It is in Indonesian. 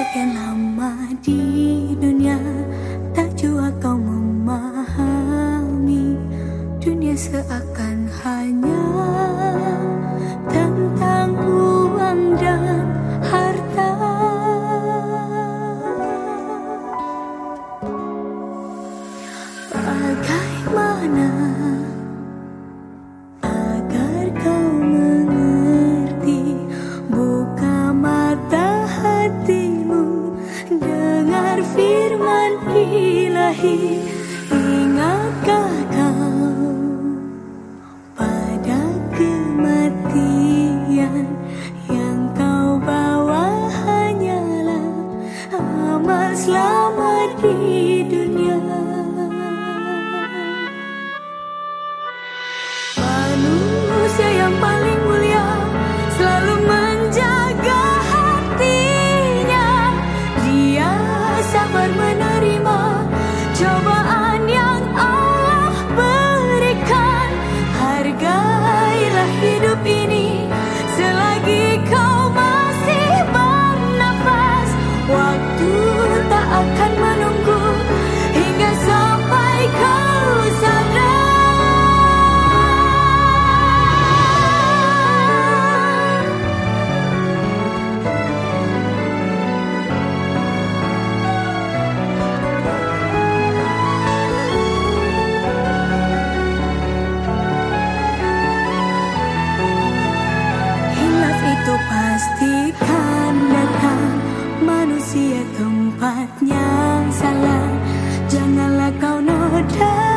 Sekian lama di dunia. Tak jua kau memahami Dunia seakan hanya Tentang uang dan harta. Bagaimana di dunia Manusia yang paling mulia selalu menjaga hatinya. Dia sabar menerima cobaan yang Allah berikan. Hargailah hidup ini tempatnya salah. Janganlah kau noda.